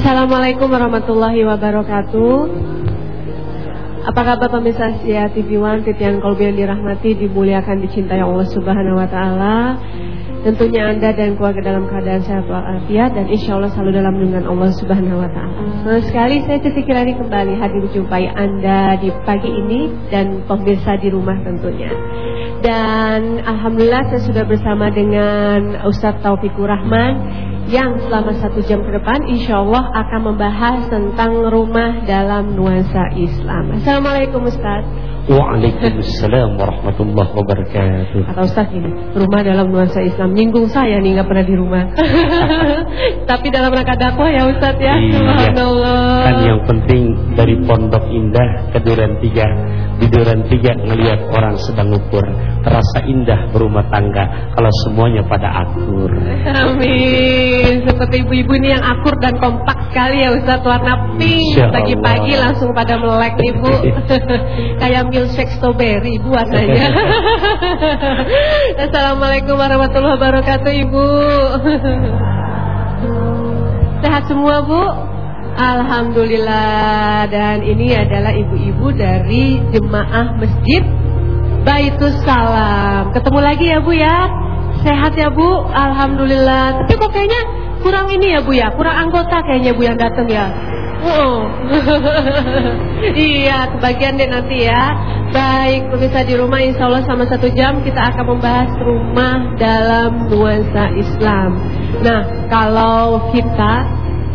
Assalamualaikum warahmatullahi wabarakatuh. Apa kabar pemirsa Asia TV One, titian kolbu yang dirahmati, dimuliakan, dicintai Allah Subhanahu Wa Taala. Tentunya Anda dan keluarga dalam keadaan sehat walafiat dan insya Allah selalu dalam lindungan Allah Subhanahu Wa Taala. Sekali saya Cici Kirani kembali hadir menjumpai Anda di pagi ini dan pemirsa di rumah tentunya. Dan Alhamdulillah saya sudah bersama dengan Ustadz Taufikur Rahman yang selama satu jam ke depan insya Allah akan membahas tentang rumah dalam nuansa Islam. Assalamualaikum Ustaz. Waalaikumsalam warahmatullahi wabarakatuh. Kata Ustaz ini, rumah dalam nuansa Islam. Nyinggung saya nih nggak pernah di rumah. Tapi dalam rangka dakwah ya Ustaz ya. Iya. Kan yang penting dari Pondok Indah ke Duren Tiga. Di Duren Tiga ngelihat orang sedang ukur. Terasa indah berumah tangga kalau semuanya pada akur. Amin. Seperti ibu-ibu ini yang akur dan kompak sekali ya Ustaz warna pink. Pagi-pagi langsung pada melek nih Bu. Kayak milkshake strawberry Ibu warnanya. Assalamualaikum warahmatullahi wabarakatuh Ibu. Sehat semua Bu? Alhamdulillah dan ini adalah ibu-ibu dari jemaah masjid Baitus Salam. Ketemu lagi ya Bu ya. Sehat ya Bu, Alhamdulillah. Tapi kok kayaknya kurang ini ya Bu ya, kurang anggota kayaknya Bu yang datang ya. Oh. iya, kebagian deh nanti ya. Baik, pemirsa di rumah insya Allah sama satu jam kita akan membahas rumah dalam nuansa Islam. Nah, kalau kita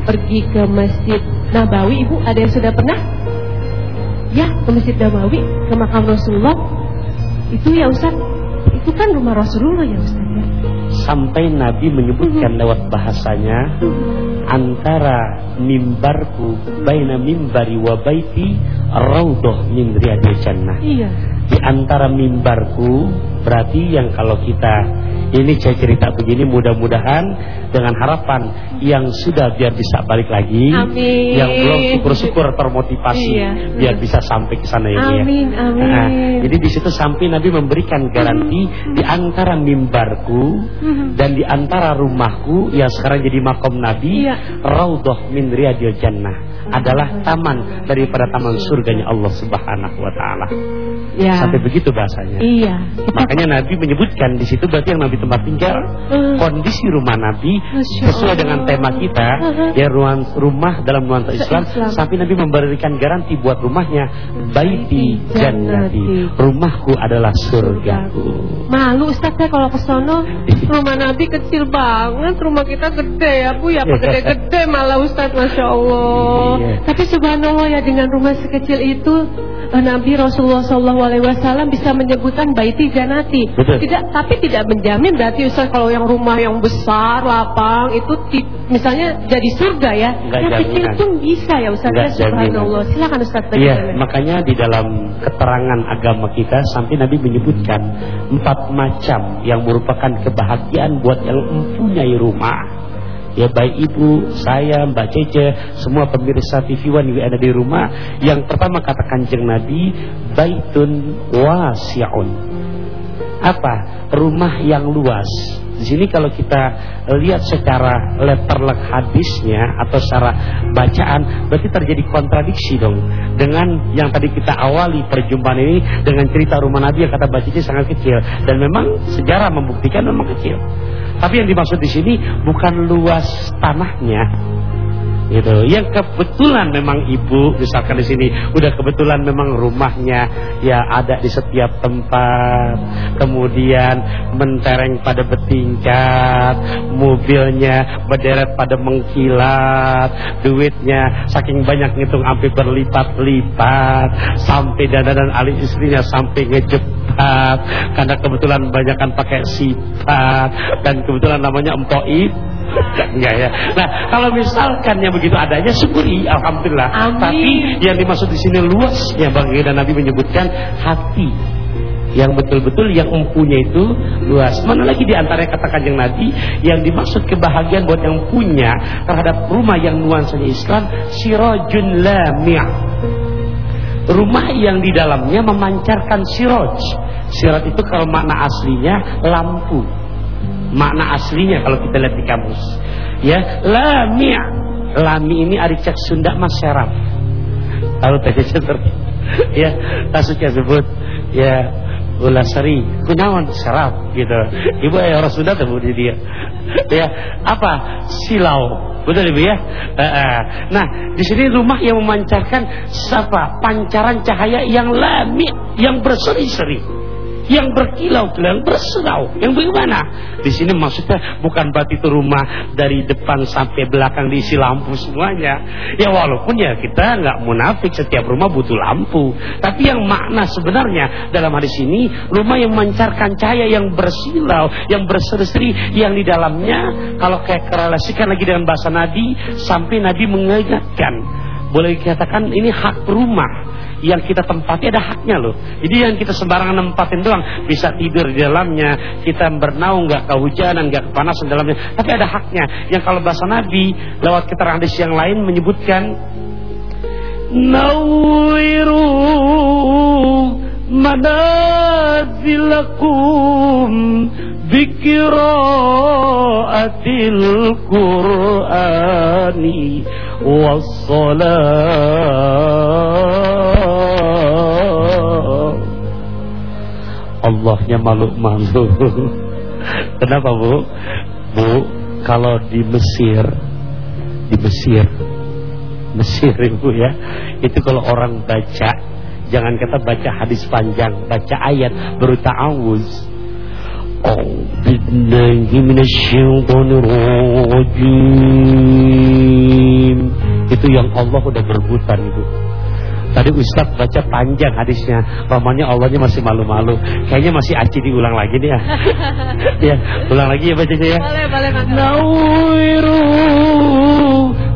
pergi ke Masjid Nabawi, Ibu ada yang sudah pernah? Ya, ke Masjid Nabawi, ke makam Rasulullah. Itu ya Ustaz, itu kan rumah Rasulullah ya Ustaz. Sampai Nabi menyebutkan lewat bahasanya antara mimbarku baina mimbari wa baiti raudhah min riyadil jannah. Iya. Di antara mimbarku berarti yang kalau kita ini saya cerita begini mudah-mudahan dengan harapan yang sudah biar bisa balik lagi, Amin. yang belum syukur-syukur termotivasi Iya. biar bisa sampai ke sana ini ya. Amin, amin. Nah, jadi di situ sampai Nabi memberikan garansi di antara mimbarku Mhm. dan di antara rumahku yang sekarang jadi makom Nabi, Iya. raudhah min riyadil jannah adalah taman daripada taman surganya Allah Subhanahu wa taala. Ya. Sampai begitu bahasanya. Iya. Kita Makanya Nabi menyebutkan di situ berarti yang Nabi tempat tinggal, Hmm. kondisi rumah Nabi Masya sesuai Allah. dengan tema kita, Uh-huh. ya ruang rumah dalam nuansa Islam. Islam. Sampai Nabi memberikan garansi buat rumahnya, baiti jannati, rumahku adalah surgaku. Malu Ustaz ya kalau ke sono Rumah Nabi kecil banget Rumah kita gede ya Bu ya Apa gede-gede malah Ustaz Masya Allah Iya. Tapi subhanallah ya Dengan rumah sekecil itu eh, Nabi Rasulullah SAW bisa menyebutkan baiti janati Betul. tidak, Tapi tidak menjamin berarti Ustaz Kalau yang rumah yang besar, lapang Itu misalnya jadi surga ya Enggak Yang kecil pun bisa ya Ustaz ya Subhanallah. Silakan Ustaz Iya, makanya di dalam keterangan agama kita sampai Nabi menyebutkan empat macam yang merupakan kebahagiaan buat yang mempunyai rumah. Ya baik ibu, saya, Mbak Cece, semua pemirsa TV One yang ada di rumah. Yang pertama kata kanjeng Nabi, baitun wasi'un. Apa? Rumah yang luas. Di sini kalau kita lihat secara letterlek hadisnya atau secara bacaan berarti terjadi kontradiksi dong dengan yang tadi kita awali perjumpaan ini dengan cerita rumah Nabi yang kata bacanya sangat kecil dan memang sejarah membuktikan memang kecil. Tapi yang dimaksud di sini bukan luas tanahnya, gitu. Yang kebetulan memang ibu misalkan di sini udah kebetulan memang rumahnya ya ada di setiap tempat, kemudian mentereng pada bertingkat, mobilnya berderet pada mengkilat, duitnya saking banyak ngitung sampai berlipat-lipat, sampai dana dan alih istrinya sampai ngejepat karena kebetulan banyakkan pakai sifat dan kebetulan namanya empoi Enggak ya. Nah, kalau misalkan yang begitu adanya syukuri alhamdulillah. Amin. Tapi yang dimaksud di sini luasnya baginda Nabi menyebutkan hati yang betul-betul yang mempunyai itu luas. Mana lagi di antara kata kanjeng Nabi yang dimaksud kebahagiaan buat yang punya terhadap rumah yang nuansanya Islam sirajun lami'. Rumah yang di dalamnya memancarkan siraj. Siraj itu kalau makna aslinya lampu. Makna aslinya kalau kita lihat di kamus. Ya, lami' lami ini ari cek Sunda mas serap. Tahu tadi seperti ya kasusnya sebut ya ulasari kunaon serap gitu. Ibu ya orang Sunda tuh dia. Ya apa silau Betul Ibu ya? Nah, di sini rumah yang memancarkan siapa? Pancaran cahaya yang lami, yang berseri-seri yang berkilau yang berserau. Yang bagaimana? Di sini maksudnya bukan berarti itu rumah dari depan sampai belakang diisi lampu semuanya. Ya walaupun ya kita nggak munafik setiap rumah butuh lampu. Tapi yang makna sebenarnya dalam hadis ini rumah yang memancarkan cahaya yang bersilau yang berseri-seri yang di dalamnya kalau kayak kerelasikan lagi dengan bahasa Nabi sampai Nabi mengingatkan boleh dikatakan ini hak rumah yang kita tempati ada haknya loh. Jadi yang kita sembarangan nempatin doang, bisa tidur di dalamnya, kita bernaung nggak kehujanan, nggak kepanasan dalamnya, tapi ada haknya. Yang kalau bahasa Nabi lewat keterangan hadis yang lain menyebutkan Nawiru manazilakum bikiraatil Qur'ani wassalam Allahnya malu-malu. Kenapa Bu? Bu, kalau di Mesir, di Mesir, Mesir Ibu ya, itu kalau orang baca, jangan kata baca hadis panjang, baca ayat baru ta'awuz. Oh, Itu yang Allah udah berbutan Ibu. Tadi Ustaz baca panjang hadisnya. Pamannya Allahnya masih malu-malu. Kayaknya masih aci diulang lagi nih ya. ya, ulang lagi ya bacanya ya. Boleh, boleh, Nawiru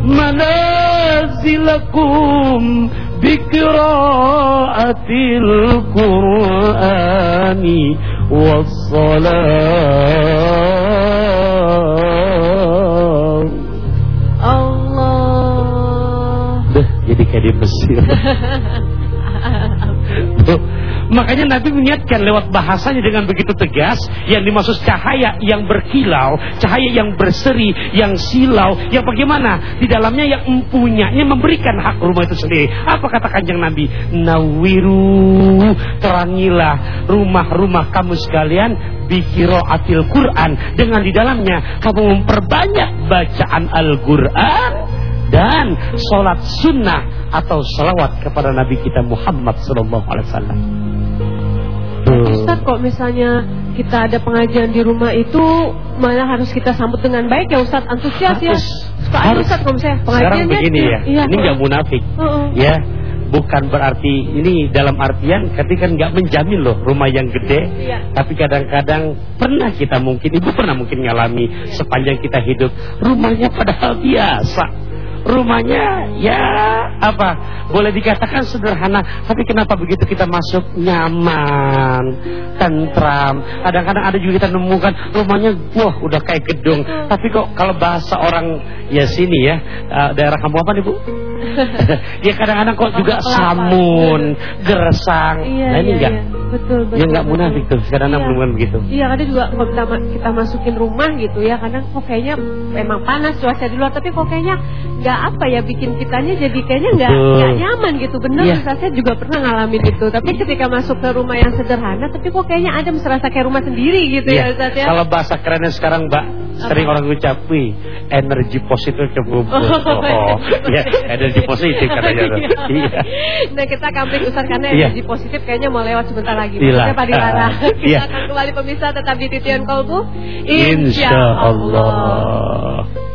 manazilakum biqiraatil Qur'ani wassalam. jadi kayak di Mesir. Makanya Nabi mengingatkan lewat bahasanya dengan begitu tegas yang dimaksud cahaya yang berkilau, cahaya yang berseri, yang silau, yang bagaimana di dalamnya yang mempunyai memberikan hak rumah itu sendiri. Apa kata kanjeng Nabi? Nawiru terangilah rumah-rumah kamu sekalian bikiro atil Quran dengan di dalamnya kamu memperbanyak bacaan Al-Quran dan sholat sunnah atau salawat kepada Nabi kita Muhammad Sallallahu Alaihi Wasallam. Ustaz kok misalnya kita ada pengajian di rumah itu malah harus kita sambut dengan baik ya Ustaz antusias ya. Pak harus. Ustaz kalau misalnya pengajiannya Sekarang begini ya, iya, ini nggak munafik, uh -uh. ya bukan berarti ini dalam artian ketika nggak menjamin loh rumah yang gede iya. tapi kadang-kadang pernah kita mungkin ibu pernah mungkin ngalami sepanjang kita hidup rumahnya padahal biasa rumahnya ya apa? Boleh dikatakan sederhana tapi kenapa begitu kita masuk? Nyaman tentram. Kadang-kadang ada juga kita nemukan rumahnya wah udah kayak gedung. Tapi kok kalau bahasa orang ya sini ya uh, daerah kamu apa nih bu ya kadang-kadang kok juga samun gersang iya, nah ini iya, enggak iya. Betul, betul. Ya enggak munafik tuh, kadang-kadang iya. begitu. Iya, kadang juga kalau kita, kita masukin rumah gitu ya, kadang kok kayaknya memang panas cuaca di luar, tapi kok kayaknya enggak apa ya bikin kitanya jadi kayaknya enggak enggak nyaman gitu. Benar, iya. saya juga pernah ngalamin itu. Tapi ketika masuk ke rumah yang sederhana, tapi kok kayaknya ada serasa kayak rumah sendiri gitu iya. ya Ustaz ya. Kalau bahasa kerennya sekarang, Mbak, sering orang ucap, "Wih, energi positif kebubur." Oh, oh, ya, energi positif katanya. iya. Nah, kita kampung Ustaz karena iya. energi positif kayaknya mau lewat sebentar lagi. Iya. Pak Dilara. Kita iya. akan kembali pemirsa tetap di Titian Kolbu. Insya Allah.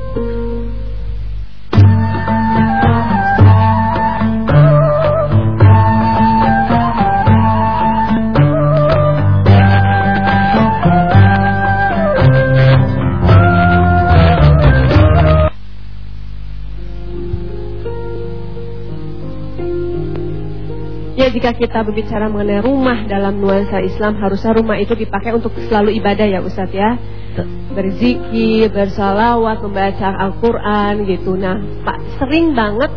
Jika kita berbicara mengenai rumah dalam nuansa Islam harusnya rumah itu dipakai untuk selalu ibadah ya Ustadz ya? Berzikir, bersalawat, membaca Al-Quran gitu. Nah Pak sering banget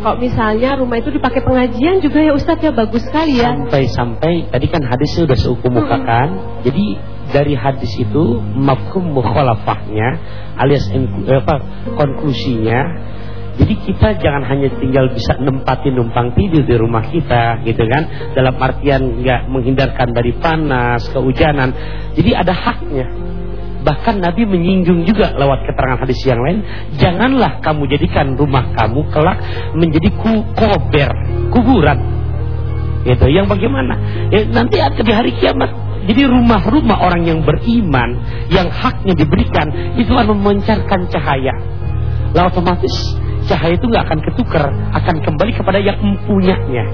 kok misalnya rumah itu dipakai pengajian juga ya Ustadz ya? Bagus sekali ya. Sampai-sampai tadi kan hadisnya sudah seukumukakan hmm. Jadi dari hadis itu mafhum mukhalafahnya alias apa konklusinya Jadi kita jangan hanya tinggal bisa nempati numpang tidur di rumah kita gitu kan. Dalam artian nggak menghindarkan dari panas, kehujanan. Jadi ada haknya. Bahkan Nabi menyinggung juga lewat keterangan hadis yang lain, janganlah kamu jadikan rumah kamu kelak menjadi ku kober, kuburan. Gitu. Yang bagaimana? Ya, nanti di hari kiamat jadi rumah-rumah orang yang beriman yang haknya diberikan itu akan memancarkan cahaya. Lalu otomatis cahaya itu nggak akan ketukar, akan kembali kepada yang mempunyanya.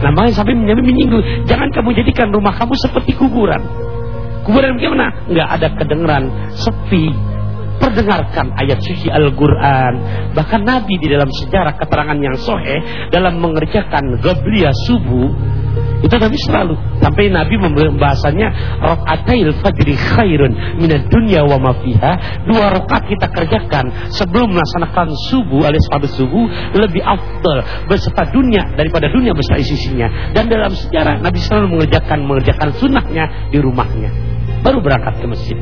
Makanya sampai menyinggung, jangan kamu jadikan rumah kamu seperti kuburan. Kuburan bagaimana? Nggak ada kedengaran, sepi. Perdengarkan ayat suci Al-Quran. Bahkan Nabi di dalam sejarah keterangan yang sohe dalam mengerjakan Gabliya subuh itu Nabi selalu sampai Nabi membahasanya rakaatail fajri khairun minad dunya wa ma fiha. Dua rakaat kita kerjakan sebelum melaksanakan subuh alias pada subuh lebih afdal beserta dunia daripada dunia beserta isinya. Dan dalam sejarah Nabi selalu mengerjakan mengerjakan sunnahnya di rumahnya. Baru berangkat ke masjid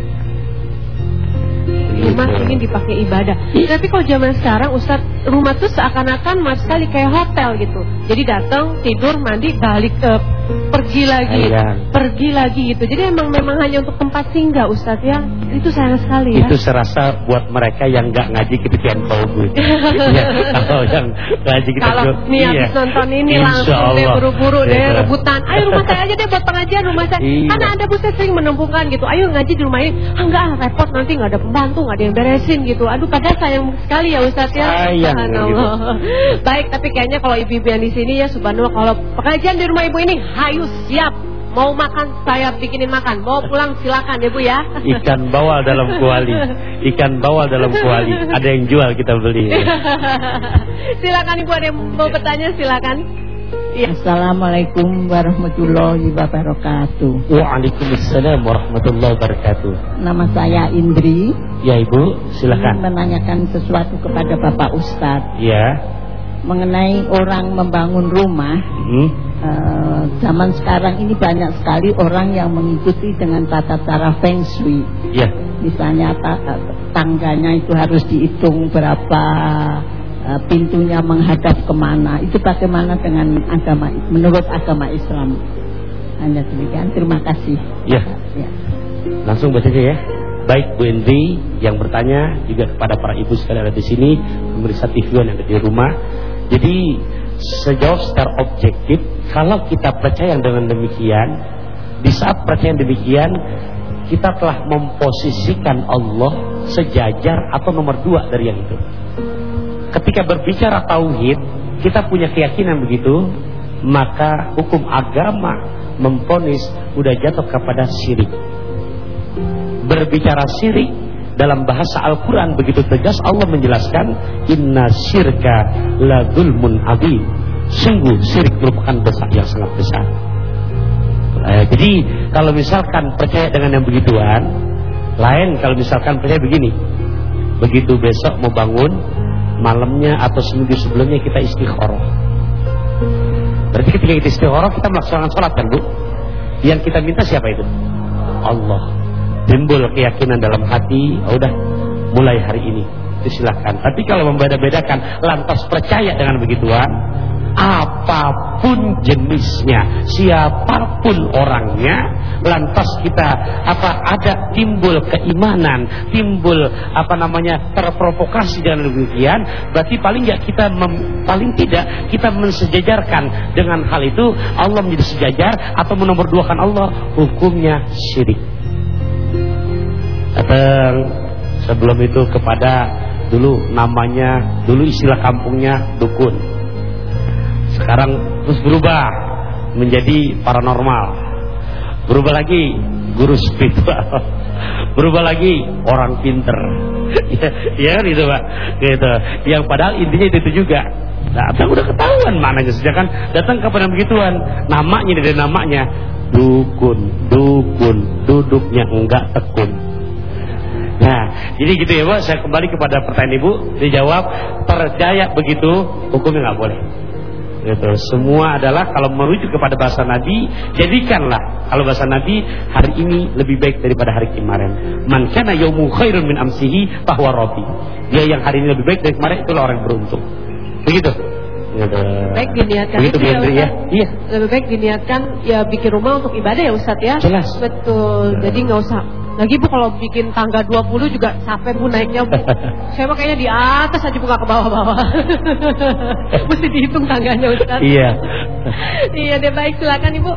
rumah ingin dipakai ibadah. Tapi kalau zaman sekarang Ustaz, rumah tuh seakan-akan mas kayak hotel gitu. Jadi datang, tidur, mandi, balik ke pergi lagi, Ayah. pergi lagi gitu. Jadi emang memang hanya untuk tempat singgah Ustaz ya. Itu sayang sekali ya. Itu serasa buat mereka yang nggak ngaji kepikiran gue. ya, kalau yang ngaji kita Kalau nih iya. habis nonton ini Insya langsung Allah. deh buru-buru deh iya. rebutan. Ayo rumah saya aja deh buat pengajian rumah saya. Iya. Karena ada bu saya sering menempuhkan gitu. Ayo ngaji di rumah ini. Ah enggak repot nanti nggak ada pembantu nggak ada yang beresin gitu. Aduh padahal sayang sekali ya Ustaz ya. Sayang. Gitu. Baik tapi kayaknya kalau ibu-ibu yang di sini ya subhanallah kalau pengajian di rumah ibu ini hayu siap Mau makan saya bikinin makan. Mau pulang silakan ya Bu ya. Ikan bawal dalam kuali. Ikan bawal dalam kuali. Ada yang jual kita beli. silakan Ibu ada yang mau bertanya silakan. Ya. Assalamualaikum warahmatullahi wabarakatuh. Waalaikumsalam warahmatullahi wabarakatuh. Nama saya Indri. Ya Ibu, silakan. Ingin menanyakan sesuatu kepada Bapak Ustadz. Ya. Mengenai orang membangun rumah. Hmm uh, zaman sekarang ini banyak sekali orang yang mengikuti dengan tata cara feng shui. Ya. Misalnya tangganya itu harus dihitung berapa uh, pintunya menghadap ke mana. Itu bagaimana dengan agama menurut agama Islam? Hanya demikian. Terima kasih. Ya. ya. Langsung baca ya. Baik Bu Endri yang bertanya juga kepada para ibu sekalian ada di sini, pemirsa TV yang ada di rumah. Jadi sejauh secara objektif kalau kita percaya dengan demikian, di saat percaya demikian, kita telah memposisikan Allah sejajar atau nomor dua dari yang itu. Ketika berbicara tauhid, kita punya keyakinan begitu, maka hukum agama memponis udah jatuh kepada syirik. Berbicara syirik dalam bahasa Al-Quran begitu tegas Allah menjelaskan Inna syirka la zulmun abim Sungguh syirik merupakan dosa yang sangat besar. Eh, jadi kalau misalkan percaya dengan yang begituan, lain kalau misalkan percaya begini, begitu besok mau bangun, malamnya atau seminggu sebelumnya kita istikharah. Berarti ketika kita istikharah kita melaksanakan sholat kan bu? Yang kita minta siapa itu? Allah. Timbul keyakinan dalam hati, oh, udah mulai hari ini. Itu silahkan. Tapi kalau membeda-bedakan lantas percaya dengan begituan, apa pun jenisnya, siapa pun orangnya, lantas kita apa ada timbul keimanan, timbul apa namanya terprovokasi dengan demikian, berarti paling nggak kita mem, paling tidak kita mensejajarkan dengan hal itu Allah menjadi sejajar atau menomorduakan Allah hukumnya syirik. Datang sebelum itu kepada dulu namanya dulu istilah kampungnya dukun sekarang terus berubah menjadi paranormal. Berubah lagi guru spiritual. Berubah lagi orang pinter. ya, ya kan itu Pak. Gitu. Yang padahal intinya itu, juga. Datang udah ketahuan mananya sejak kan datang kepada begituan. Namanya dari namanya dukun, dukun, duduknya enggak tekun. Nah, jadi gitu ya, Bu. Saya kembali kepada pertanyaan Ibu, dijawab percaya begitu, hukumnya nggak boleh. Gitu. Semua adalah kalau merujuk kepada bahasa Nabi, jadikanlah kalau bahasa Nabi hari ini lebih baik daripada hari kemarin. Man kana yaumu khairun min amsihi bahwa rabbi. Dia yang hari ini lebih baik dari kemarin itulah orang yang beruntung. Begitu. Gitu. Baik diniatkan Begitu itu ya, ya. Ustaz. Iya. Lebih baik diniatkan ya bikin rumah untuk ibadah ya Ustadz ya. Jelas. Betul. Jadi nggak usah. Lagi Bu kalau bikin tangga 20 juga capek Bu naiknya Bu. Saya mah kayaknya di atas aja buka ke bawah-bawah. Mesti dihitung tangganya Ustadz. Iya. iya deh baik silakan Ibu.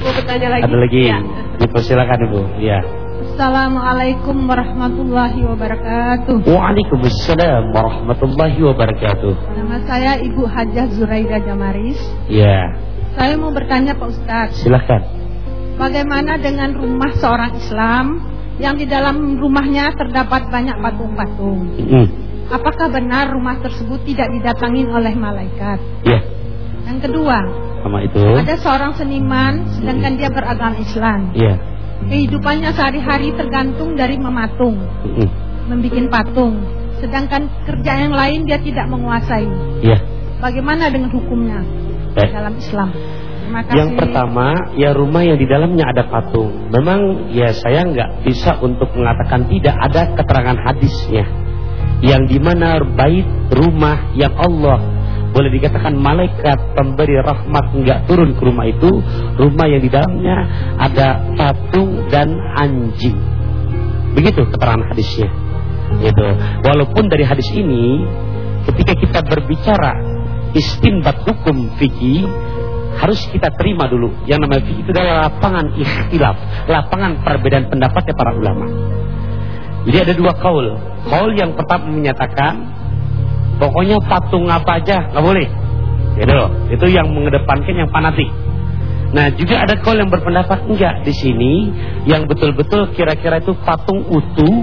Mau bertanya lagi? Ada lagi. Ya. Dipersilakan Ibu. Iya. Assalamualaikum warahmatullahi wabarakatuh. Waalaikumsalam warahmatullahi wabarakatuh. Nama saya Ibu Hajah Zuraida Jamaris. Iya. Saya mau bertanya Pak Ustadz, Silakan. bagaimana dengan rumah seorang Islam yang di dalam rumahnya terdapat banyak patung-patung? Mm. Apakah benar rumah tersebut tidak didatangi oleh malaikat? Iya. Yang kedua, Sama itu. ada seorang seniman sedangkan dia beragama Islam. Iya. Kehidupannya sehari-hari tergantung dari mematung, Mm. membuat patung. Sedangkan kerja yang lain dia tidak menguasai. Iya. Bagaimana dengan hukumnya Baik. dalam Islam? Yang pertama, ya rumah yang di dalamnya ada patung. Memang ya saya nggak bisa untuk mengatakan tidak ada keterangan hadisnya. Yang di mana bait rumah yang Allah boleh dikatakan malaikat pemberi rahmat nggak turun ke rumah itu, rumah yang di dalamnya ada patung dan anjing. Begitu keterangan hadisnya. Gitu. Walaupun dari hadis ini ketika kita berbicara istinbat hukum fikih harus kita terima dulu yang namanya fikih itu adalah lapangan ikhtilaf, lapangan perbedaan pendapatnya para ulama. Jadi ada dua kaul. Kaul yang pertama menyatakan pokoknya patung apa aja nggak boleh. Gitu. Itu yang mengedepankan yang fanatik. Nah, juga ada kaul yang berpendapat enggak di sini yang betul-betul kira-kira itu patung utuh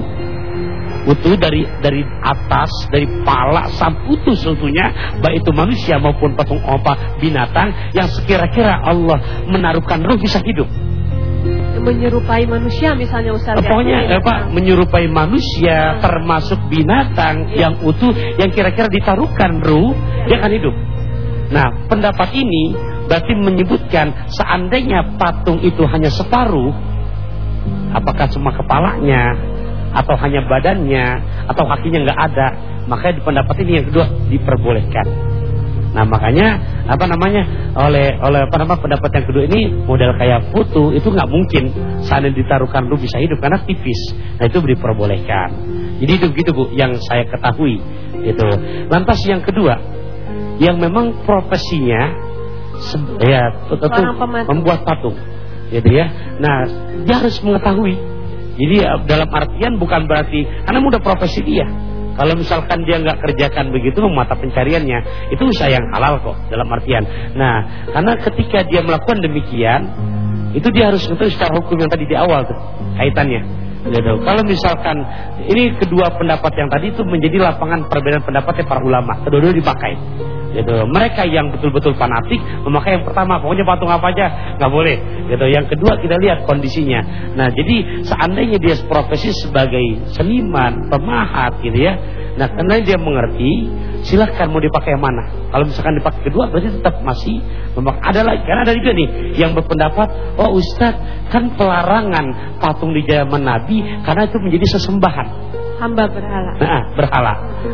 utuh dari dari atas dari pala sampai utuh seutuhnya baik itu manusia maupun patung apa binatang yang sekira-kira Allah menaruhkan ruh bisa hidup. Menyerupai manusia misalnya Ustaz. ya. pokoknya Iya, apa? Menyerupai manusia termasuk binatang yang utuh yang kira-kira ditaruhkan ruh dia akan hidup. Nah pendapat ini berarti menyebutkan seandainya patung itu hanya separuh apakah cuma kepalanya atau hanya badannya atau kakinya nggak ada. Makanya di pendapat ini yang kedua diperbolehkan. Nah makanya apa namanya oleh oleh apa namanya pendapat yang kedua ini model kayak foto itu nggak mungkin seandainya ditaruhkan lu bisa hidup karena tipis. Nah itu diperbolehkan. Jadi itu begitu bu yang saya ketahui itu lantas yang kedua yang memang profesinya ya tentu membuat patung gitu ya. Nah dia harus mengetahui jadi ya, dalam artian bukan berarti karena mudah profesi dia. Kalau misalkan dia nggak kerjakan begitu mata pencariannya itu usaha yang halal kok dalam artian. Nah, karena ketika dia melakukan demikian itu dia harus ngerti secara hukum yang tadi di awal tuh kaitannya. Kalau misalkan ini kedua pendapat yang tadi itu menjadi lapangan perbedaan pendapatnya para ulama, kedua-dua dipakai. Gitu. Mereka yang betul-betul fanatik memakai yang pertama, pokoknya patung apa aja nggak boleh. Gitu. Yang kedua kita lihat kondisinya. Nah, jadi seandainya dia profesi sebagai seniman, pemahat, gitu ya. Nah, karena dia mengerti, silahkan mau dipakai yang mana. Kalau misalkan dipakai kedua, berarti tetap masih memakai. Ada lagi, karena ada juga nih yang berpendapat, oh Ustadz, kan pelarangan patung di zaman Nabi karena itu menjadi sesembahan. Hamba berhala. Nah, berhala.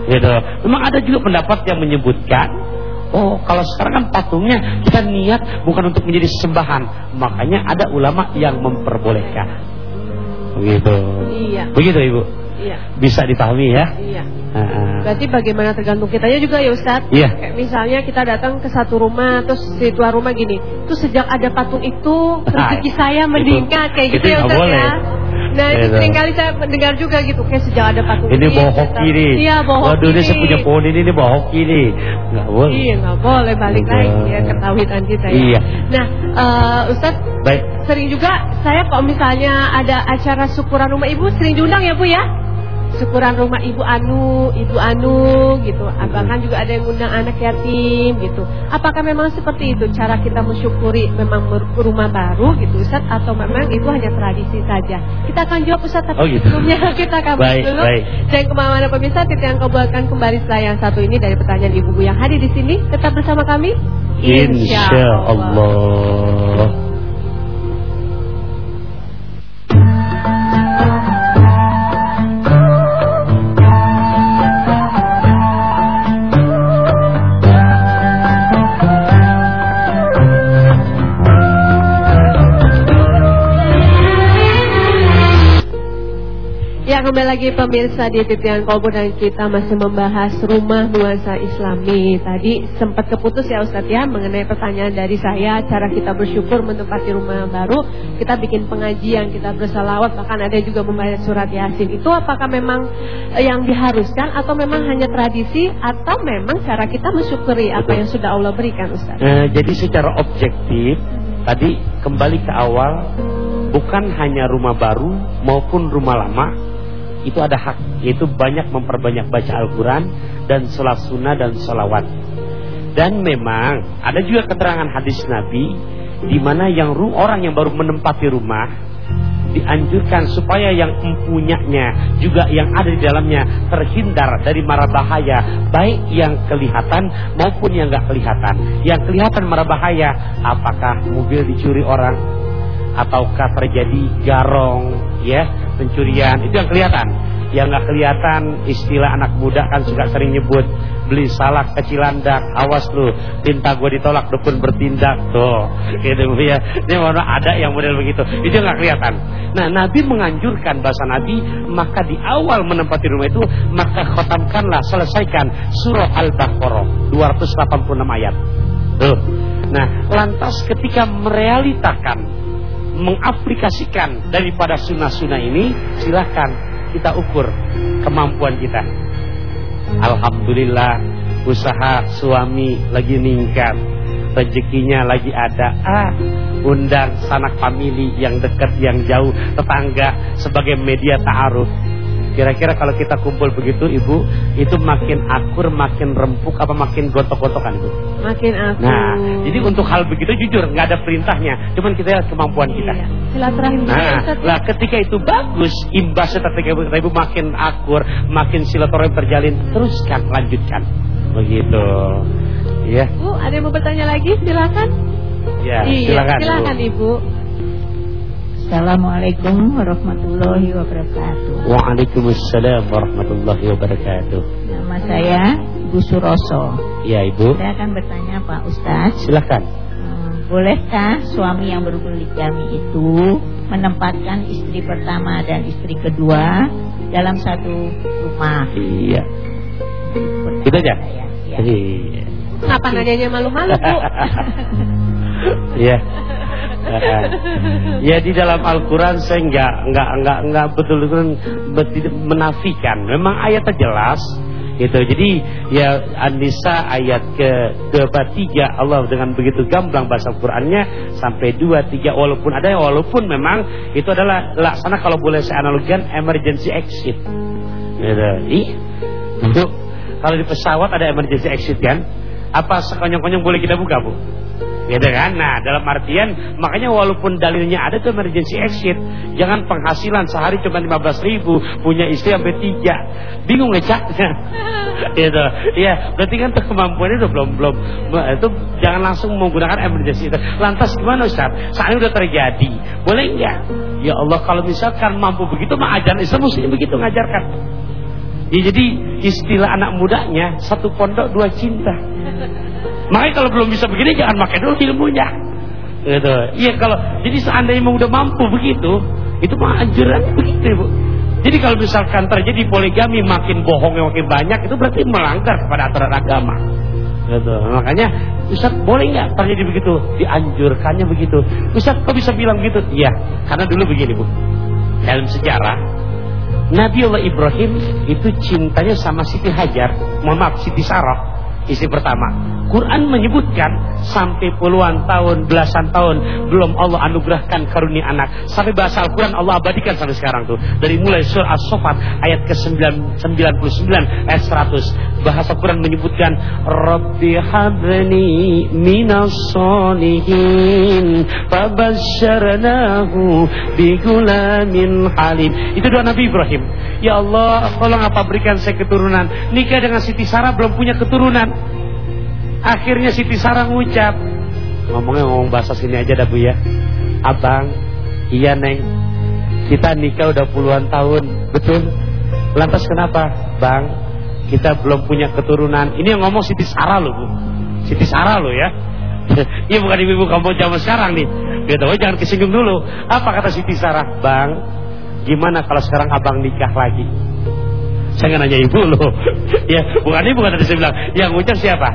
Gitu. Memang ada juga pendapat yang menyebutkan Oh, kalau sekarang kan patungnya kita niat bukan untuk menjadi sembahan. Makanya ada ulama yang memperbolehkan. Begitu. Iya. Begitu, Ibu. Iya. Bisa dipahami ya? Iya. Berarti bagaimana tergantung kitanya juga ya Ustadz Iya. Kayak misalnya kita datang ke satu rumah Terus di tuan rumah gini Terus sejak ada patung itu Rezeki saya itu- meningkat Kayak gitu itu ya boleh. ya Nah itu Gitu. sering kali saya mendengar juga gitu Kayak sejak ada patung Ini hoki datang. nih. Iya bawa hoki Waduh, ini saya punya pohon ini, ini bawa hoki nih. Enggak boleh. Iya nggak boleh balik lagi ya ketahuan kita ya Iya. Nah eh, Ustadz Baik. sering juga Saya kalau misalnya ada acara syukuran rumah ibu Sering diundang ya Bu ya syukuran rumah ibu Anu, ibu Anu gitu. Bahkan juga ada yang undang anak yatim gitu. Apakah memang seperti itu cara kita mensyukuri memang rumah baru gitu Ustaz atau memang itu hanya tradisi saja? Kita akan jawab Ustaz tapi oh, gitu. sebelumnya kita akan baik, dulu. Baik. Dan ke mana pemirsa titik yang kau buatkan kembali setelah yang satu ini dari pertanyaan ibu-ibu yang hadir di sini. Tetap bersama kami. Insya Allah. Lagi pemirsa di titian kolbu dan kita masih membahas rumah nuansa islami. Tadi sempat keputus ya Ustadz ya mengenai pertanyaan dari saya Cara kita bersyukur menempati rumah baru. Kita bikin pengajian, kita bersalawat Bahkan ada juga membaca surat yasin. Itu apakah memang eh, yang diharuskan Atau memang hanya tradisi Atau memang cara kita mensyukuri apa yang sudah Allah berikan Ustadz? Eh, Jadi secara objektif Tadi kembali ke awal Bukan hanya rumah baru maupun rumah lama itu ada hak yaitu banyak memperbanyak baca Al-Quran dan sholat sunnah dan sholawat. Dan memang ada juga keterangan hadis Nabi di mana yang orang yang baru menempati rumah dianjurkan supaya yang mempunyanya juga yang ada di dalamnya terhindar dari mara bahaya baik yang kelihatan maupun yang nggak kelihatan. Yang kelihatan mara bahaya apakah mobil dicuri orang ataukah terjadi garong ya pencurian. Itu yang kelihatan. Yang nggak kelihatan istilah anak muda kan suka sering nyebut beli salak kecilandak awas lu tinta gue ditolak dukun bertindak. Tuh gitu ya. Ini mana ada yang model begitu. Itu nggak kelihatan. Nah Nabi menganjurkan bahasa Nabi maka di awal menempati rumah itu maka khotamkanlah selesaikan surah Al-Baqarah 286 ayat. Tuh. Nah lantas ketika merealitakan mengaplikasikan daripada sunnah-sunnah ini silahkan kita ukur kemampuan kita. Alhamdulillah usaha suami lagi meningkat rezekinya lagi ada. Ah undang sanak famili yang dekat yang jauh tetangga sebagai media ta'aruf Kira-kira kalau kita kumpul begitu Ibu, itu makin akur, makin rempuk apa makin gontok-gontokan Ibu? Makin akur. Nah, jadi untuk hal begitu jujur nggak ada perintahnya, cuman kita lihat kemampuan kita. Iya. Silaturahim. Nah, lah ketika itu bagus, imbasnya ketika Ibu makin akur, makin silaturahim terjalin, teruskan, lanjutkan. Begitu. Ya. Bu, ada yang mau bertanya lagi? Silakan. Ya, iya, silakan. Silakan Ibu. Ibu. Assalamualaikum warahmatullahi wabarakatuh. Waalaikumsalam warahmatullahi wabarakatuh. Nama saya Bu Suroso. Ya Ibu. Saya akan bertanya Pak Ustadz. Silakan. Hmm, bolehkah suami yang berpoligami itu menempatkan istri pertama dan istri kedua dalam satu rumah? Iya. Itu aja. Ya. Iya. Kapan adanya malu-malu Bu? Iya ya di dalam Al-Quran saya nggak nggak nggak nggak betul-betul menafikan. Memang ayatnya jelas gitu. Jadi ya An-Nisa ayat ke 23 Allah dengan begitu gamblang bahasa Al-Qur'annya sampai 23 walaupun ada walaupun memang itu adalah laksana kalau boleh saya analogikan emergency exit. Gitu. Ih. Itu kalau di pesawat ada emergency exit kan? Apa sekonyong-konyong boleh kita buka, Bu? Gitu kan? Nah, dalam artian makanya walaupun dalilnya ada tuh emergency exit, jangan penghasilan sehari cuma 15 ribu, punya istri sampai tiga, bingung ngecaknya. gitu. Iya, berarti kan tuh kemampuannya udah belum belum itu jangan langsung menggunakan emergency itu. Lantas gimana Ustaz? Saat ini udah terjadi. Boleh enggak? Ya Allah, kalau misalkan mampu begitu mah ajaran Islam mesti begitu ngajarkan. Ya, jadi istilah anak mudanya satu pondok dua cinta. Makanya kalau belum bisa begini jangan pakai dulu ilmunya. Gitu. Iya kalau jadi seandainya udah mampu begitu, itu mah anjuran begitu, Bu. Jadi kalau misalkan terjadi poligami makin bohong yang makin banyak itu berarti melanggar kepada aturan agama. Gitu. Makanya Ustaz boleh nggak terjadi begitu? Dianjurkannya begitu. Ustaz kok bisa bilang begitu? Iya, karena dulu begini, Bu. Dalam sejarah Nabi Allah Ibrahim itu cintanya sama Siti Hajar, mohon maaf Siti Sarah, istri pertama. Quran menyebutkan sampai puluhan tahun, belasan tahun belum Allah anugerahkan karunia anak. Sampai bahasa Al-Quran Allah abadikan sampai sekarang tuh. Dari mulai surah As-Sofat ayat ke-99 ayat 100. Bahasa Quran menyebutkan Rabbi habni minas solihin bigulamin halim. Itu doa Nabi Ibrahim. Ya Allah, tolong apa berikan saya keturunan. Nikah dengan Siti Sarah belum punya keturunan. Akhirnya Siti Sarah ngucap. Ngomongnya ngomong bahasa sini aja dah Bu ya. Abang, iya Neng. Kita nikah udah puluhan tahun, betul? Lantas kenapa? Bang, kita belum punya keturunan. Ini yang ngomong Siti Sarah loh Bu. Siti Sarah loh ya. Ini bukan ibu-ibu kamu zaman sekarang nih. Gitu, oh, jangan kesinggung dulu. Apa kata Siti Sarah? Bang, gimana kalau sekarang abang nikah lagi? Saya nggak nanya ibu loh. ya, bukan ibu tadi saya bilang. Yang ngucap siapa?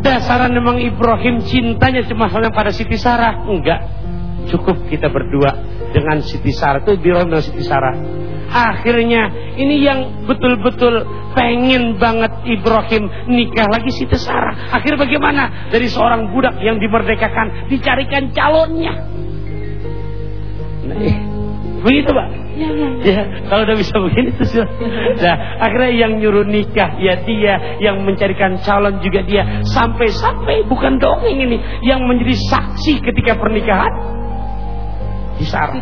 Dasaran memang Ibrahim cintanya cuma hanya pada Siti Sarah? Enggak. Cukup kita berdua dengan Siti Sarah itu Ibrahim dengan Siti Sarah. Akhirnya ini yang betul-betul pengen banget Ibrahim nikah lagi Siti Sarah. Akhir bagaimana? Dari seorang budak yang dimerdekakan dicarikan calonnya. Nah, eh, begitu Pak. Ya, ya, ya. ya, kalau udah bisa begini terus. Nah, akhirnya yang nyuruh nikah ya dia, yang mencarikan calon juga dia. Sampai-sampai bukan dongeng ini yang menjadi saksi ketika pernikahan di Sarah.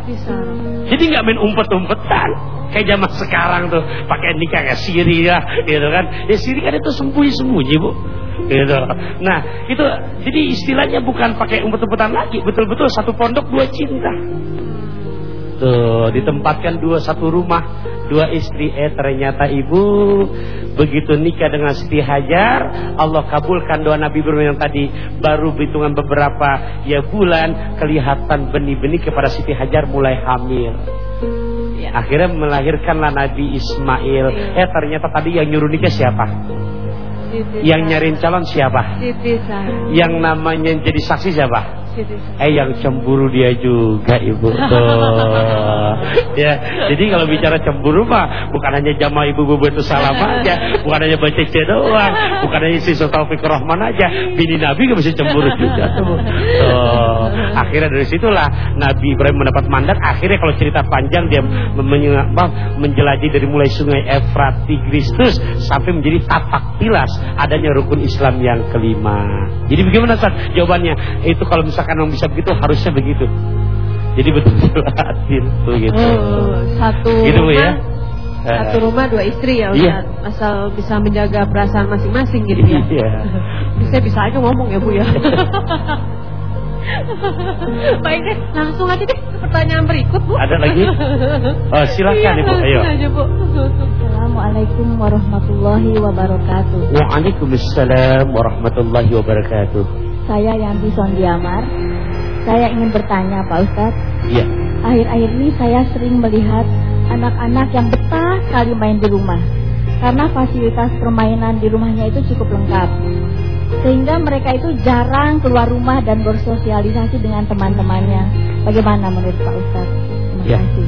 Jadi nggak main umpet-umpetan kayak zaman sekarang tuh pakai nikah kayak siri ya, gitu kan? Ya siri kan itu sembunyi-sembunyi bu. Gitu. Nah itu jadi istilahnya bukan pakai umpet-umpetan lagi, betul-betul satu pondok dua cinta. Tuh, ditempatkan dua satu rumah, dua istri. Eh ternyata ibu begitu nikah dengan Siti Hajar, Allah kabulkan doa Nabi Ibrahim yang tadi. Baru hitungan beberapa ya bulan kelihatan benih-benih kepada Siti Hajar mulai hamil. Ya. Akhirnya melahirkanlah Nabi Ismail. Ya. Eh ternyata tadi yang nyuruh nikah siapa? Siti yang nyariin calon siapa? Siti Yang namanya jadi saksi siapa? Eh yang cemburu dia juga ibu tuh. ya, jadi kalau bicara cemburu mah bukan hanya jamaah ibu-ibu itu salam aja, bukan hanya baca C doang, bukan hanya si Taufik Rahman aja, bini Nabi gak bisa cemburu juga tuh. tuh. Akhirnya dari situlah Nabi Ibrahim mendapat mandat. Akhirnya kalau cerita panjang dia menjelajahi dari mulai sungai Efrat, Tigris terus sampai menjadi tapak tilas adanya rukun Islam yang kelima. Jadi bagaimana Ustaz? Jawabannya itu kalau misalkan misalkan bisa begitu harusnya begitu. Jadi betul-betul adil begitu. Oh, satu gitu, rumah, ya. Satu rumah dua istri ya Ustaz. Iya. Asal bisa menjaga perasaan masing-masing gitu ya. Iya. bisa bisa aja ngomong ya Bu ya. Baik deh, langsung aja deh ke pertanyaan berikut Bu. Ada lagi? Oh, silakan iya, Ibu, ayo. Aja, Bu. Assalamualaikum warahmatullahi wabarakatuh. Waalaikumsalam warahmatullahi wabarakatuh. Saya Yanti Sondiamar. Saya ingin bertanya Pak Ustadz. Iya. Akhir-akhir ini saya sering melihat anak-anak yang betah sekali main di rumah. Karena fasilitas permainan di rumahnya itu cukup lengkap. Sehingga mereka itu jarang keluar rumah dan bersosialisasi dengan teman-temannya. Bagaimana menurut Pak Ustadz? Terima ya. kasih.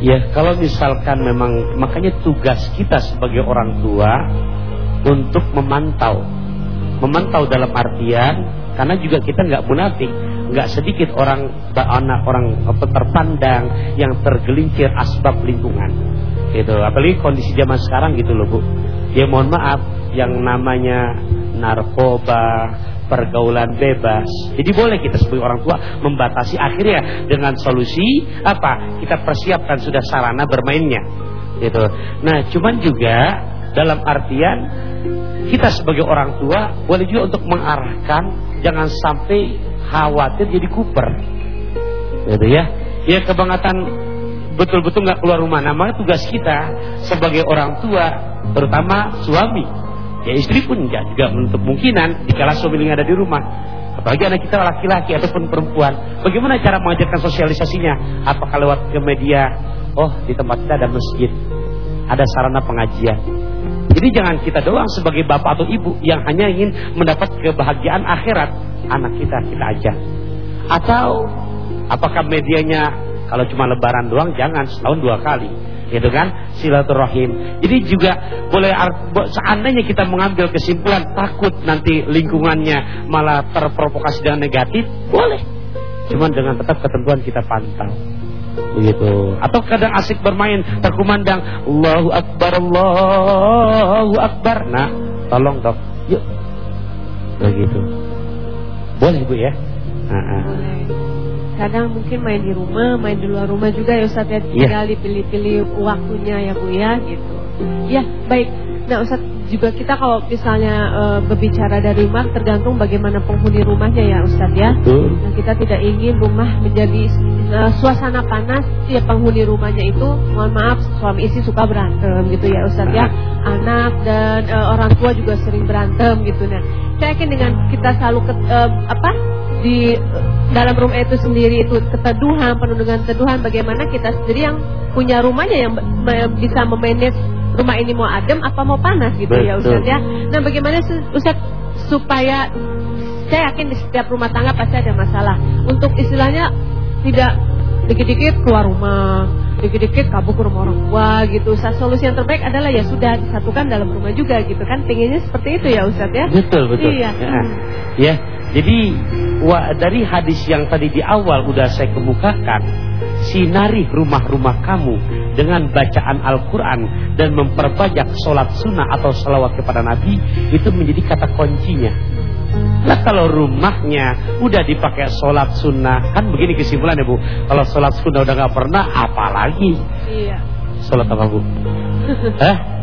Ya, kalau misalkan memang makanya tugas kita sebagai orang tua untuk memantau memantau dalam artian karena juga kita nggak munafik. Nggak sedikit orang anak orang terpandang yang tergelincir asbab lingkungan. Gitu. Apalagi kondisi zaman sekarang gitu loh bu. Ya mohon maaf yang namanya narkoba pergaulan bebas. Jadi boleh kita sebagai orang tua membatasi akhirnya dengan solusi apa? Kita persiapkan sudah sarana bermainnya. Gitu. Nah cuman juga dalam artian kita sebagai orang tua boleh juga untuk mengarahkan jangan sampai khawatir jadi kuper. Gitu ya. Ya kebangetan betul-betul nggak keluar rumah. Namanya tugas kita sebagai orang tua terutama suami. Ya istri pun juga, juga menutup kemungkinan jika suami ada di rumah. Apalagi anak kita laki-laki ataupun perempuan. Bagaimana cara mengajarkan sosialisasinya? Apakah lewat ke media? Oh di tempat kita ada masjid. Ada sarana pengajian jadi jangan kita doang sebagai bapak atau ibu yang hanya ingin mendapat kebahagiaan akhirat. Anak kita kita aja. Atau apakah medianya kalau cuma lebaran doang jangan setahun dua kali. gitu kan? Silaturahim. Jadi juga boleh seandainya kita mengambil kesimpulan takut nanti lingkungannya malah terprovokasi dengan negatif boleh. Cuman dengan tetap ketentuan kita pantau begitu. Atau kadang asik bermain terkumandang Allahu Akbar Allahu Akbar. Nah tolong dok yuk. Begitu. Boleh bu ya? Boleh. Kadang mungkin main di rumah, main di luar rumah juga ya Ustaz ya, iya. tinggal dipilih-pilih waktunya ya Bu ya gitu. Ya, baik. Nah Ustaz juga kita kalau misalnya e, berbicara dari rumah tergantung bagaimana penghuni rumahnya ya Ustaz ya. Nah, kita tidak ingin rumah menjadi e, suasana panas ya penghuni rumahnya itu mohon maaf suami istri suka berantem gitu ya Ustaz ya. Anak dan e, orang tua juga sering berantem gitu nah. Saya yakin dengan kita selalu ke, e, apa di dalam rumah itu sendiri itu keteduhan, penuh dengan keteduhan bagaimana kita sendiri yang punya rumahnya yang bisa memanage rumah ini mau adem apa mau panas gitu ya, Betul. ya Ustaz ya. Nah bagaimana Ustaz supaya saya yakin di setiap rumah tangga pasti ada masalah. Untuk istilahnya tidak dikit-dikit keluar rumah, dikit-dikit kabur ke rumah orang tua gitu. Ustaz, solusi yang terbaik adalah ya sudah disatukan dalam rumah juga gitu kan. Pengennya seperti itu ya Ustaz ya. Betul, betul. Iya. Ya. ya. Jadi wa, dari hadis yang tadi di awal udah saya kemukakan, sinari rumah-rumah kamu dengan bacaan Al-Quran dan memperbanyak sholat sunnah atau salawat kepada Nabi itu menjadi kata kuncinya. Nah kalau rumahnya udah dipakai sholat sunnah kan begini kesimpulannya bu. Kalau sholat sunnah udah nggak pernah, apalagi? Iya. Sholat apa bu? Hah?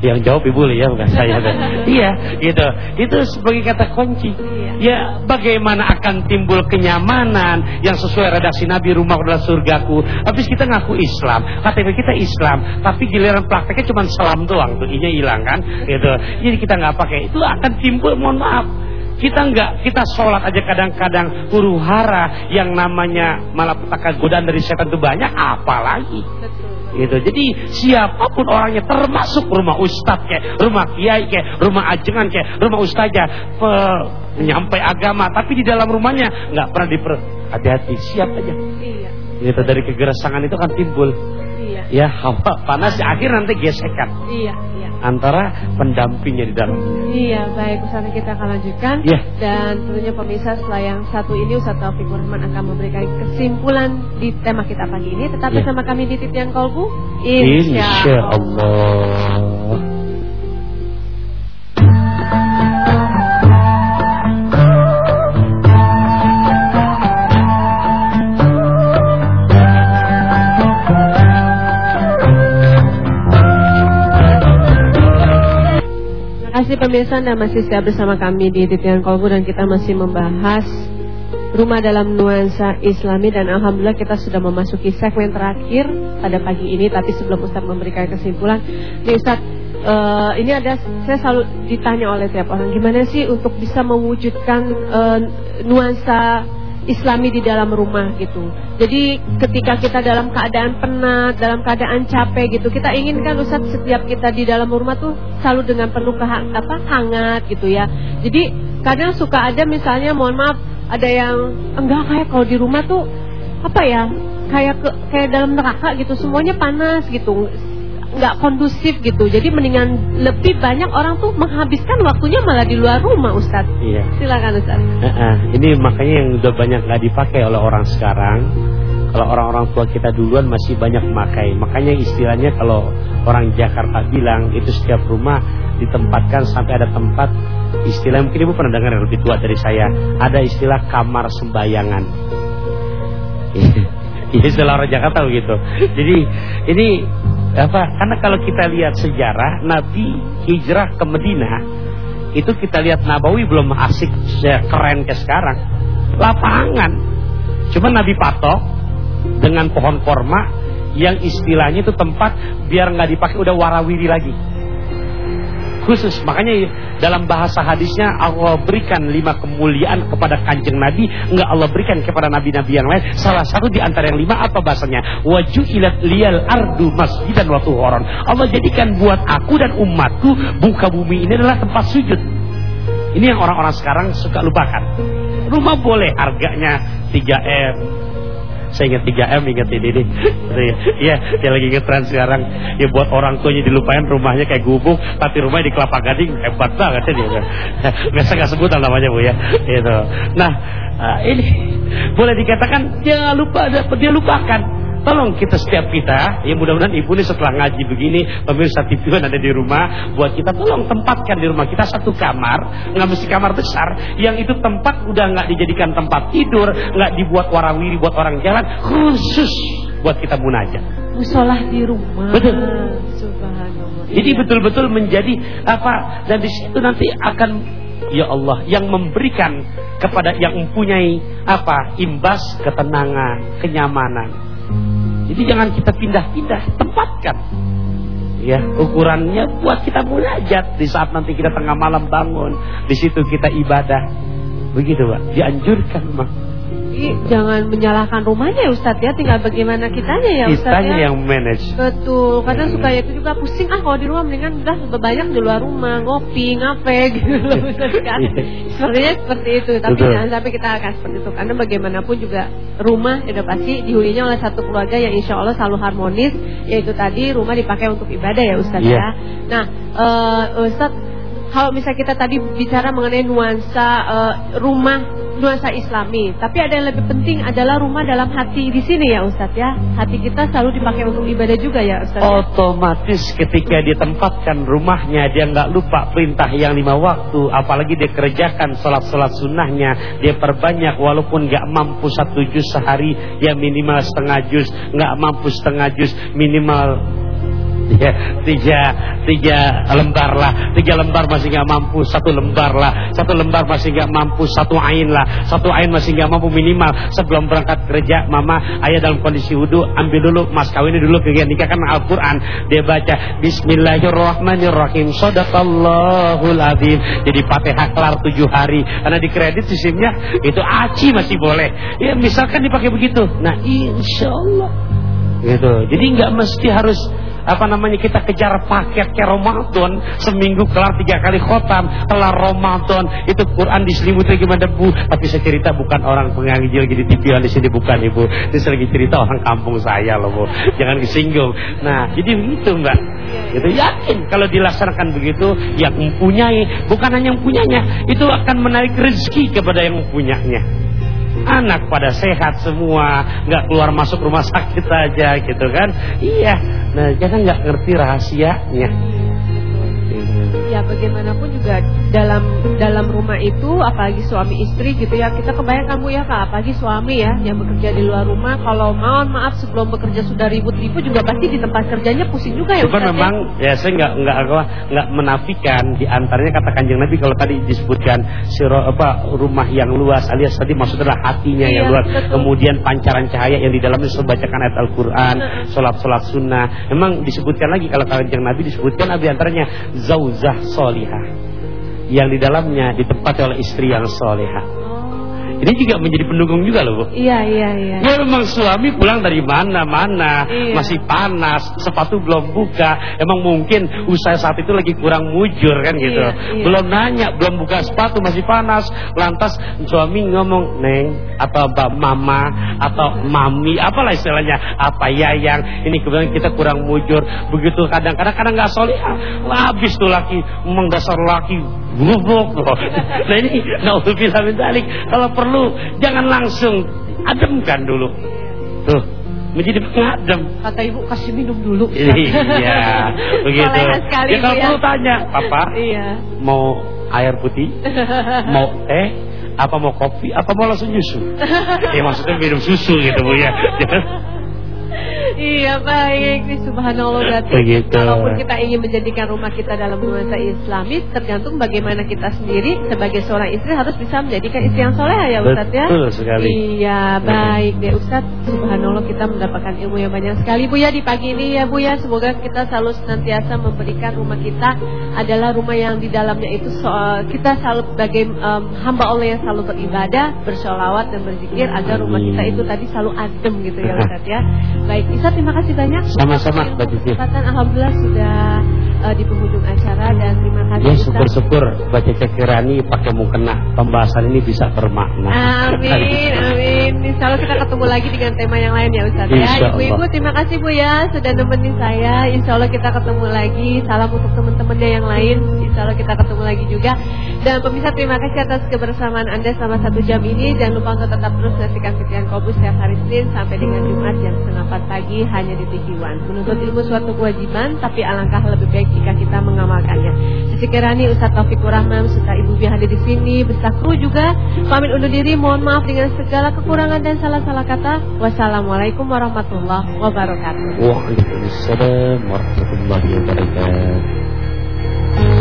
Yang jawab ibu ya bukan saya. iya, gitu. Itu sebagai kata kunci. Iya. Ya, bagaimana akan timbul kenyamanan yang sesuai redaksi Nabi rumah adalah surgaku. Habis kita ngaku Islam, KTP kita Islam, tapi giliran prakteknya cuma salam doang tuh, inya hilang kan, gitu. Jadi kita nggak pakai. Itu akan timbul mohon maaf kita nggak kita sholat aja kadang-kadang huru hara yang namanya malah petaka godaan dari setan itu banyak apalagi Gitu. Jadi siapa pun orangnya termasuk rumah ustadz kayak, rumah kiai kayak, rumah ajengan kayak, rumah ustazah penyampai agama, tapi di dalam rumahnya nggak pernah diper hati-hati, siap aja. Iya. Gitu dari kegerasangan itu kan timbul. Iya. Ya hawa panas, akhir nanti gesekan. Iya antara pendampingnya di dalam. Iya, baik Ustaz kita akan lanjutkan. Iya. Dan tentunya pemirsa setelah yang satu ini Ustaz Taufik Rahman akan memberikan kesimpulan di tema kita pagi ini. Tetap ya. bersama kami di Titian Kolbu. Insya, Insya Allah. Kasih pemirsa Anda masih siap bersama kami di Titian Kolbu dan kita masih membahas rumah dalam nuansa islami dan Alhamdulillah kita sudah memasuki segmen terakhir pada pagi ini tapi sebelum Ustaz memberikan kesimpulan nih Ustaz uh, ini ada saya selalu ditanya oleh tiap orang gimana sih untuk bisa mewujudkan uh, nuansa islami di dalam rumah gitu. Jadi ketika kita dalam keadaan penat, dalam keadaan capek gitu, kita inginkan Ustaz setiap kita di dalam rumah tuh selalu dengan penuh kehang, apa hangat gitu ya. Jadi kadang suka ada misalnya mohon maaf ada yang enggak kayak kalau di rumah tuh apa ya kayak ke, kayak dalam neraka gitu semuanya panas gitu nggak kondusif gitu. Jadi mendingan lebih banyak orang tuh menghabiskan waktunya malah di luar rumah Ustaz. Iya. Silakan Ustaz. Uh -uh. Ini makanya yang udah banyak nggak dipakai oleh orang sekarang. Kalau orang-orang tua kita duluan masih banyak memakai. Makanya istilahnya kalau orang Jakarta bilang itu setiap rumah ditempatkan sampai ada tempat istilah mungkin ibu pernah dengar yang lebih tua dari saya. Ada istilah kamar sembayangan. Ini istilah orang Jakarta begitu. Jadi ini apa? Karena kalau kita lihat sejarah Nabi hijrah ke Medina itu kita lihat Nabawi belum asik keren ke sekarang. Lapangan. Cuma Nabi patok dengan pohon korma yang istilahnya itu tempat biar nggak dipakai udah warawiri lagi khusus. Makanya dalam bahasa hadisnya Allah berikan lima kemuliaan kepada kanjeng Nabi, enggak Allah berikan kepada nabi-nabi yang lain. Salah satu di antara yang lima apa bahasanya? Wajuilat liyal ardu masjidan wa tuhoron. Allah jadikan buat aku dan umatku buka bumi ini adalah tempat sujud. Ini yang orang-orang sekarang suka lupakan. Rumah boleh harganya 3 M, Saya ingat 3M ingat ini nih. Iya, dia lagi ngetren sekarang. Ya buat orang tuanya dilupain rumahnya kayak gubuk, tapi rumahnya di Kelapa Gading hebat banget ya dia. Biasa nggak sebutan namanya Bu ya. Itu. Nah, uh, ini boleh dikatakan dia lupa dia lupakan Tolong kita setiap kita, ya mudah-mudahan ibu ini setelah ngaji begini, pemirsa TV ada di rumah, buat kita tolong tempatkan di rumah kita satu kamar, nggak mesti kamar besar, yang itu tempat udah nggak dijadikan tempat tidur, nggak dibuat warawiri buat orang jalan, khusus buat kita munajat. Musolah di rumah. Betul. Subhanallah. Jadi betul-betul menjadi apa? Dan di situ nanti akan ya Allah yang memberikan kepada yang mempunyai apa? Imbas ketenangan, kenyamanan. Jadi jangan kita pindah-pindah, tempatkan. Ya, ukurannya buat kita munajat di saat nanti kita tengah malam bangun, di situ kita ibadah. Begitu, Pak. Dianjurkan, Mak. Jangan menyalahkan rumahnya ya Ustadz ya, tinggal bagaimana kitanya ya Ustadz Kitanya ya. yang manage. Betul, kadang Hmm. suka itu juga pusing ah kalau di rumah mendingan udah banyak di luar rumah ngopi ngape gitu loh Ustadz kan. Iya. Sepertinya seperti itu, tapi Betul. jangan sampai kita akan seperti itu karena bagaimanapun juga rumah sudah pasti dihuninya oleh satu keluarga yang insya Allah selalu harmonis, yaitu tadi rumah dipakai untuk ibadah ya Ustadz Iya. ya. Nah, eh Ustadz kalau misalnya kita tadi bicara mengenai nuansa eh, rumah nuansa Islami, tapi ada yang lebih penting adalah rumah dalam hati di sini ya Ustadz ya. Hati kita selalu dipakai untuk ibadah juga ya Ustadz. ya? Otomatis ketika dia tempatkan rumahnya Dia nggak lupa perintah yang lima waktu Apalagi dia kerjakan sholat-sholat sunnahnya Dia perbanyak walaupun nggak mampu satu juz sehari Ya minimal setengah juz nggak mampu setengah juz Minimal ya, tiga, tiga lembar lah. Tiga lembar masih nggak mampu Satu lembar lah. Satu lembar masih nggak mampu Satu ain lah. Satu ain masih nggak mampu minimal. Sebelum berangkat kerja Mama ayah dalam kondisi wudhu Ambil dulu mas kawinnya dulu ke nikah kan Al-Quran. Dia baca Bismillahirrahmanirrahim Sadaqallahul azim. Jadi fatihah kelar tujuh hari. Karena di kredit sistemnya Itu aci masih boleh. Ya misalkan dipakai begitu. Nah insya Allah. Gitu. Jadi nggak mesti harus apa namanya kita kejar paket ke Ramadan seminggu kelar tiga kali khotam kelar Ramadan itu Quran diselimuti gimana debu. Tapi saya cerita bukan orang pengaji lagi di TV di sini bukan ibu. Ini saya lagi cerita orang kampung saya loh bu. Jangan disinggung. Nah jadi begitu mbak. Gitu yakin kalau dilaksanakan begitu yang mempunyai. Bukan hanya yang punyanya itu akan menarik rezeki kepada yang mempunyanya anak pada sehat semua nggak keluar masuk rumah sakit aja gitu kan? Iya. Nah jangan nggak ngerti rahasianya Ya bagaimanapun juga dalam dalam rumah itu apalagi suami istri gitu ya kita kebayang kamu ya kak apalagi suami ya yang bekerja di luar rumah kalau mohon maaf sebelum bekerja sudah ribut-ribut juga pasti di tempat kerjanya pusing juga ya Cuman Ustaz, ya? memang ya saya nggak nggak nggak menafikan di antaranya kata kanjeng Nabi kalau tadi disebutkan siro, apa rumah yang luas alias tadi maksudnya adalah hatinya Iya, yang luas betul. kemudian pancaran cahaya yang di dalamnya membacakan ayat Al-Qur'an sholat sholat sunnah memang disebutkan lagi kalau kanjeng Nabi disebutkan di antaranya zauzah solihah. Yang di dalamnya ditempati oleh istri yang solihah ini juga menjadi pendukung juga loh Bu Iya iya iya. Ya memang suami pulang dari mana-mana Iya. Masih panas Sepatu belum buka Emang mungkin usaha saat itu lagi kurang mujur kan gitu Iya, iya. Belum nanya Belum buka sepatu masih panas Lantas suami ngomong Neng Atau mbak mama Atau mami Apalah istilahnya Apa yayang Ini kebetulan kita kurang mujur Begitu kadang-kadang Kadang nggak soleh Habis tuh laki Memang dasar laki Bubuk loh Nah ini Nauzubillah min. Kalau perlu Jangan langsung Ademkan dulu Tuh Menjadi pengadem Kata ibu kasih minum dulu. Iya Begitu sekali, Ya kalau ya. perlu tanya Papa Iya. Mau air putih Mau teh apa mau kopi, apa mau langsung nyusu? ya maksudnya minum susu gitu bu ya. Iya baik, Nih, subhanallah berarti Begitu. Walaupun kita ingin menjadikan rumah kita dalam nuansa Islami Tergantung bagaimana kita sendiri sebagai seorang istri harus bisa menjadikan istri yang soleha ya Ustadz ya? Betul sekali. Iya baik. Deh Ustadz Subhanallah kita mendapatkan ilmu yang banyak sekali Bu ya di pagi ini ya Bu ya. Semoga kita selalu senantiasa memberikan rumah kita adalah rumah yang di dalamnya itu so- Kita selalu sebagai em, hamba Allah yang selalu beribadah Bersolawat dan berzikir Agar rumah kita itu tadi selalu adem gitu ya Ustadz ya. Baik Ustadz terima kasih banyak Sama-sama, Mbak Cici. Alhamdulillah sudah uh, di penghujung acara dan terima kasih Ya syukur-syukur baca cekirani pakai mukena pembahasan ini bisa bermakna. Amin, amin. Insya Allah kita ketemu lagi dengan tema yang lain ya Ustaz ya. Ibu-ibu terima kasih Bu ya sudah nemenin saya. Insya Allah kita ketemu lagi. Salam untuk teman-temannya yang lain. Insya Allah kita ketemu lagi juga. Dan pemirsa terima kasih atas kebersamaan Anda selama satu jam ini. Jangan lupa untuk tetap terus menyaksikan Fitian Kobus setiap hari Senin sampai dengan Jumat jam setengah empat pagi hanya di TV One. Menuntut ilmu suatu kewajiban, tapi alangkah lebih baik jika kita mengamalkannya. Sisi Kirani, Ustaz Taufik Rahman, serta Ibu Bi hadir di sini, beserta kru juga. Pamit undur diri, mohon maaf dengan segala kekurangan dan salah-salah kata. Wassalamualaikum warahmatullahi wabarakatuh. Waalaikumsalam warahmatullahi wabarakatuh.